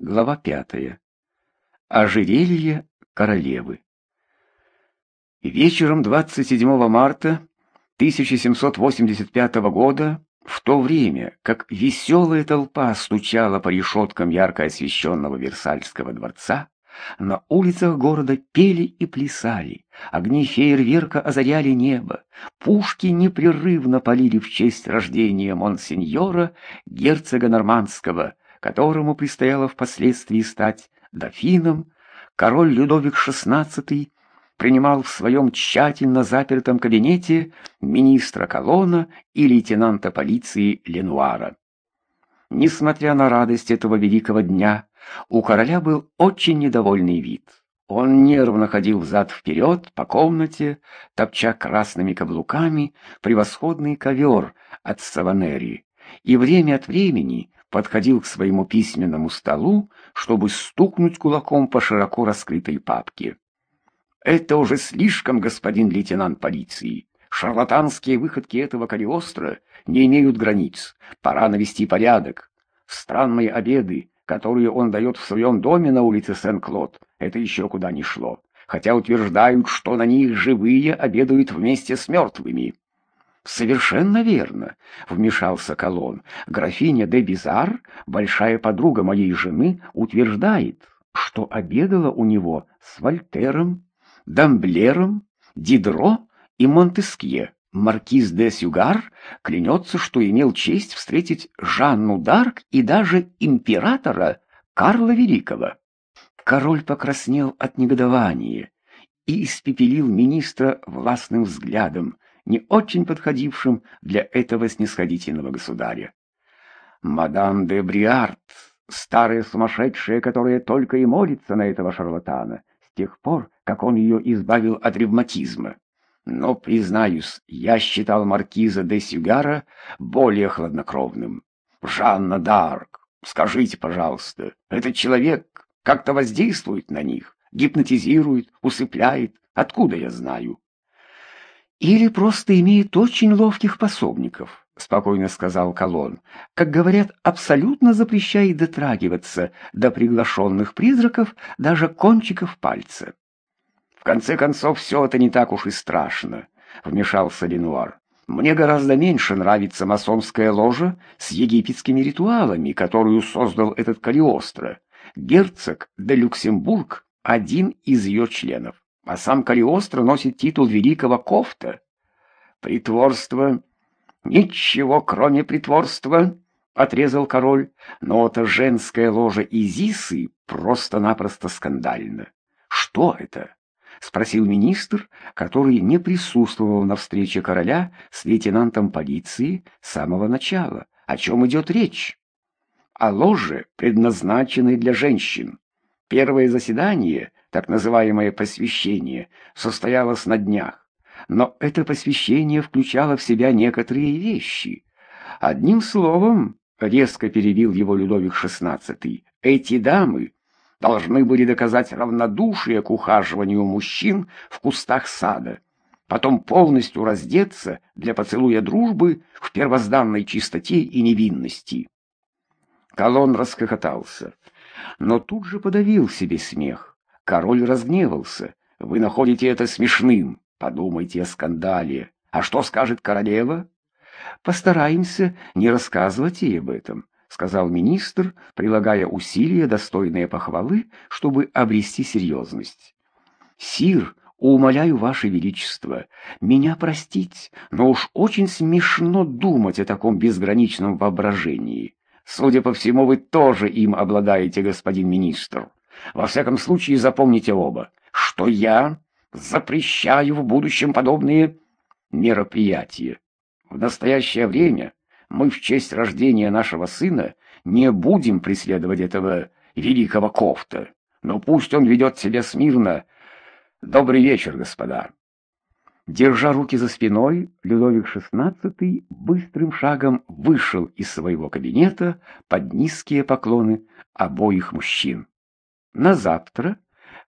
Глава пятая. Ожерелье королевы. Вечером 27 марта 1785 года, в то время, как веселая толпа стучала по решеткам ярко освещенного Версальского дворца, на улицах города пели и плясали, огни фейерверка озаряли небо, пушки непрерывно полили в честь рождения монсеньора, герцога Нормандского, которому предстояло впоследствии стать дофином, король Людовик XVI принимал в своем тщательно запертом кабинете министра Колона и лейтенанта полиции Ленуара. Несмотря на радость этого великого дня, у короля был очень недовольный вид. Он нервно ходил взад-вперед по комнате, топча красными каблуками превосходный ковер от Саванери, и время от времени подходил к своему письменному столу, чтобы стукнуть кулаком по широко раскрытой папке. «Это уже слишком, господин лейтенант полиции. Шарлатанские выходки этого Калиостро не имеют границ. Пора навести порядок. Странные обеды, которые он дает в своем доме на улице Сен-Клод, это еще куда ни шло. Хотя утверждают, что на них живые обедают вместе с мертвыми». «Совершенно верно», — вмешался Колон. «Графиня де Бизар, большая подруга моей жены, утверждает, что обедала у него с Вольтером, Дамблером, Дидро и Монтескье. Маркиз де Сюгар клянется, что имел честь встретить Жанну Дарк и даже императора Карла Великого». Король покраснел от негодования и испепелил министра властным взглядом, не очень подходившим для этого снисходительного государя. Мадам де Бриарт, старая сумасшедшая, которая только и молится на этого шарлатана, с тех пор, как он ее избавил от ревматизма. Но, признаюсь, я считал маркиза де Сюгара более хладнокровным. Жанна Д'Арк, скажите, пожалуйста, этот человек как-то воздействует на них, гипнотизирует, усыпляет? Откуда я знаю? Или просто имеет очень ловких пособников, спокойно сказал Колон. Как говорят, абсолютно запрещает дотрагиваться до приглашенных призраков даже кончиков пальца. В конце концов, все это не так уж и страшно, вмешался Ленуар. Мне гораздо меньше нравится масонская ложа с египетскими ритуалами, которую создал этот Калиостро. Герцог де Люксембург — один из ее членов а сам Калиостро носит титул великого кофта. Притворство... Ничего, кроме притворства, — отрезал король, но это женская ложа Изисы просто-напросто скандально. Что это? — спросил министр, который не присутствовал на встрече короля с лейтенантом полиции с самого начала. О чем идет речь? О ложе, предназначенной для женщин. Первое заседание так называемое посвящение, состоялось на днях. Но это посвящение включало в себя некоторые вещи. Одним словом, резко перебил его Людовик XVI, эти дамы должны были доказать равнодушие к ухаживанию мужчин в кустах сада, потом полностью раздеться для поцелуя дружбы в первозданной чистоте и невинности. Колон расхохотался, но тут же подавил себе смех. Король разгневался. «Вы находите это смешным. Подумайте о скандале. А что скажет королева?» «Постараемся не рассказывать ей об этом», — сказал министр, прилагая усилия, достойные похвалы, чтобы обрести серьезность. «Сир, умоляю, Ваше Величество, меня простить, но уж очень смешно думать о таком безграничном воображении. Судя по всему, вы тоже им обладаете, господин министр». Во всяком случае, запомните оба, что я запрещаю в будущем подобные мероприятия. В настоящее время мы в честь рождения нашего сына не будем преследовать этого великого кофта, но пусть он ведет себя смирно. Добрый вечер, господа. Держа руки за спиной, Людовик XVI быстрым шагом вышел из своего кабинета под низкие поклоны обоих мужчин. На завтра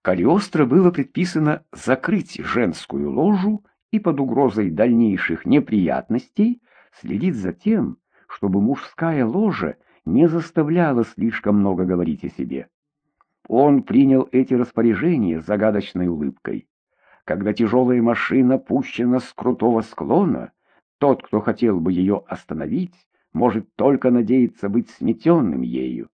Калиостро было предписано закрыть женскую ложу и под угрозой дальнейших неприятностей следить за тем, чтобы мужская ложа не заставляла слишком много говорить о себе. Он принял эти распоряжения с загадочной улыбкой. Когда тяжелая машина пущена с крутого склона, тот, кто хотел бы ее остановить, может только надеяться быть сметенным ею.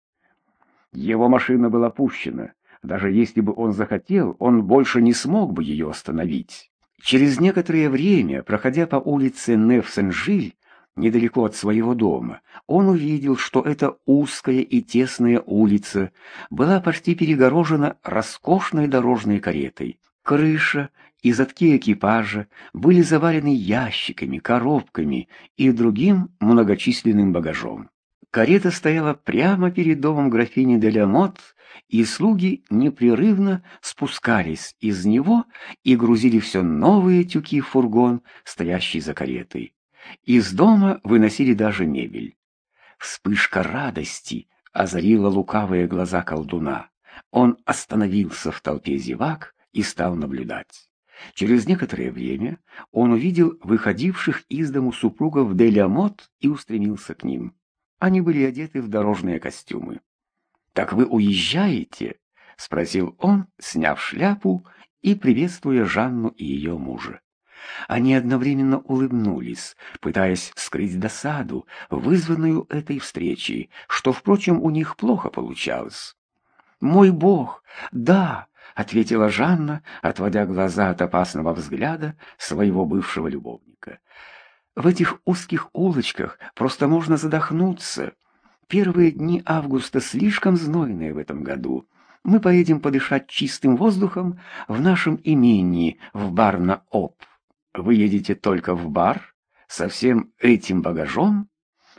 Его машина была пущена. Даже если бы он захотел, он больше не смог бы ее остановить. Через некоторое время, проходя по улице Неф-Сен-Жиль, недалеко от своего дома, он увидел, что эта узкая и тесная улица была почти перегорожена роскошной дорожной каретой. Крыша и задки экипажа были завалены ящиками, коробками и другим многочисленным багажом. Карета стояла прямо перед домом графини де Ламот, и слуги непрерывно спускались из него и грузили все новые тюки в фургон, стоящий за каретой. Из дома выносили даже мебель. Вспышка радости озарила лукавые глаза колдуна. Он остановился в толпе зевак и стал наблюдать. Через некоторое время он увидел выходивших из дому супругов Делямот и устремился к ним. Они были одеты в дорожные костюмы. «Так вы уезжаете?» — спросил он, сняв шляпу и приветствуя Жанну и ее мужа. Они одновременно улыбнулись, пытаясь скрыть досаду, вызванную этой встречей, что, впрочем, у них плохо получалось. «Мой бог! Да!» — ответила Жанна, отводя глаза от опасного взгляда своего бывшего любовника. «В этих узких улочках просто можно задохнуться. Первые дни августа слишком знойные в этом году. Мы поедем подышать чистым воздухом в нашем имении в Барна-Оп. Вы едете только в бар? Со всем этим багажом?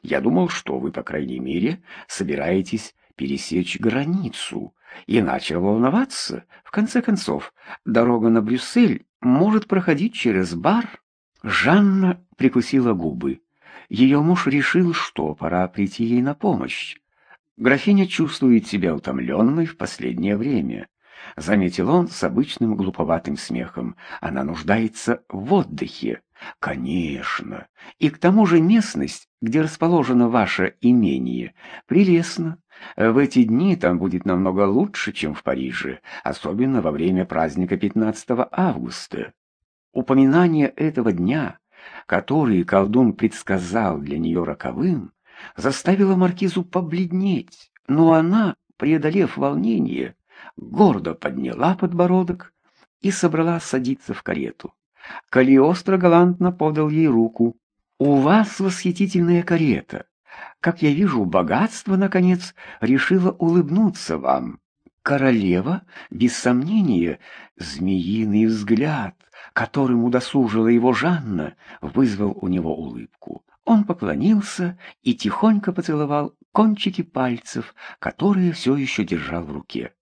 Я думал, что вы, по крайней мере, собираетесь пересечь границу и начал волноваться. В конце концов, дорога на Брюссель может проходить через бар. Жанна прикусила губы. Ее муж решил, что пора прийти ей на помощь. Графиня чувствует себя утомленной в последнее время. Заметил он с обычным глуповатым смехом. Она нуждается в отдыхе. Конечно. И к тому же местность, где расположено ваше имение, прелестна. В эти дни там будет намного лучше, чем в Париже, особенно во время праздника 15 августа. Упоминание этого дня, который колдун предсказал для нее роковым, заставило маркизу побледнеть, но она, преодолев волнение, гордо подняла подбородок и собралась садиться в карету. Калиостро галантно подал ей руку. «У вас восхитительная карета. Как я вижу, богатство, наконец, решило улыбнуться вам. Королева, без сомнения, змеиный взгляд, которым удосужила его Жанна, вызвал у него улыбку. Он поклонился и тихонько поцеловал кончики пальцев, которые все еще держал в руке.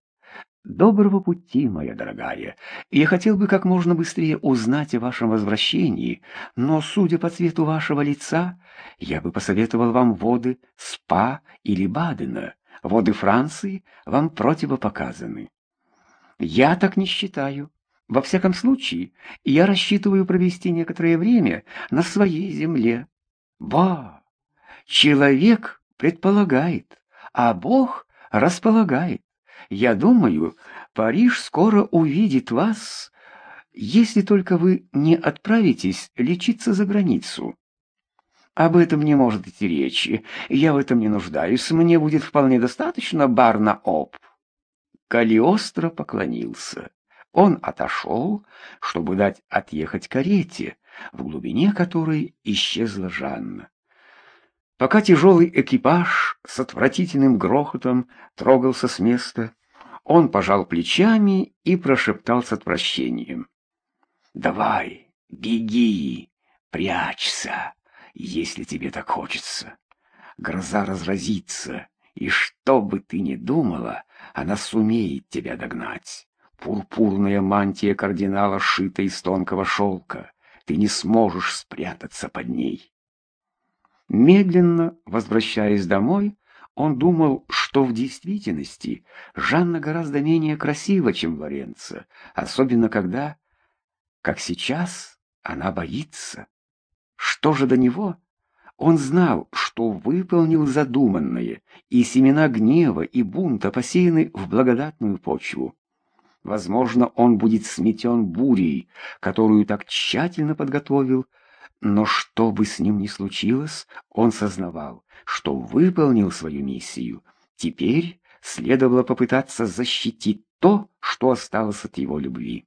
«Доброго пути, моя дорогая. Я хотел бы как можно быстрее узнать о вашем возвращении, но, судя по цвету вашего лица, я бы посоветовал вам воды СПА или Бадена. Воды Франции вам противопоказаны». «Я так не считаю. Во всяком случае, я рассчитываю провести некоторое время на своей земле». «Ба! Человек предполагает, а Бог располагает. Я думаю, Париж скоро увидит вас, если только вы не отправитесь лечиться за границу. Об этом не может идти речи. Я в этом не нуждаюсь. Мне будет вполне достаточно бар на оп. Калиостро поклонился. Он отошел, чтобы дать отъехать карете, в глубине которой исчезла Жанна. Пока тяжелый экипаж с отвратительным грохотом трогался с места, он пожал плечами и прошептал с отвращением. «Давай, беги, прячься, если тебе так хочется. Гроза разразится, и что бы ты ни думала, она сумеет тебя догнать. Пурпурная мантия кардинала шита из тонкого шелка. Ты не сможешь спрятаться под ней». Медленно, возвращаясь домой, он думал, что в действительности Жанна гораздо менее красива, чем Лоренцо, особенно когда, как сейчас, она боится. Что же до него? Он знал, что выполнил задуманное, и семена гнева и бунта посеяны в благодатную почву. Возможно, он будет сметен бурей, которую так тщательно подготовил, но что бы с ним ни случилось, он сознавал, что выполнил свою миссию. Теперь следовало попытаться защитить то, что осталось от его любви.